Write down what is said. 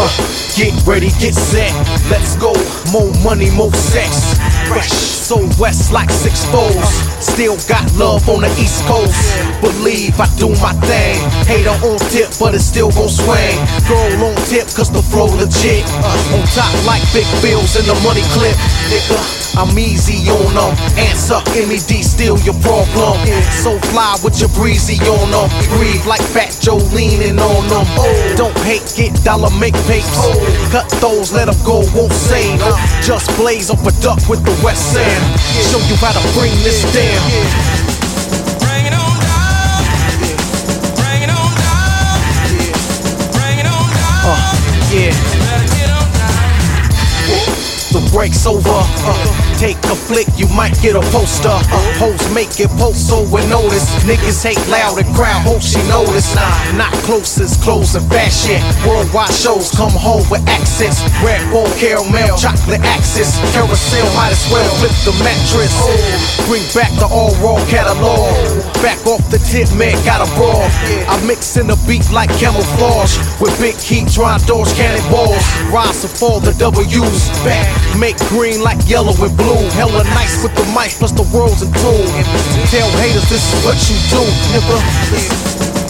Uh, ready, get set. Let's go. More money, more sex. Fresh, so west like six foes. Still got love on the East Coast. Believe I do my thing. Hater on tip, but it still gon' swing. Girl on tip, cause the flow legit. On top like big bills in the money clip. Nigga, I'm easy on them. Answer, MED, still your problem. So fly with your breezy on them. Breathe like Fat Joe leaning on them. Oh, don't hate, get dollar, make papes. Cut those, let them go, won't save. Just blaze off a duck with the West End. Show you how to bring this down. On. Uh, yeah. Break's over. Uh, take a flick, you might get a poster. Uh, hoes make it post so we notice. Niggas hate loud and crowd, hope she notice. Nah, not closest, clothes and fashion. Worldwide shows come home with accents. Red Bull, caramel, chocolate axis. Carousel, might as well flip the mattress. Bring back the all raw catalog. Back off the tip, man, got a brawl. I mix in the beat like camouflage. With big heat, trying dodge cannonballs. Rise and fall, the W's back. Make green like yellow and blue. Hella nice with the mic, plus the world's a tool. Tell haters this is what you do, nigga.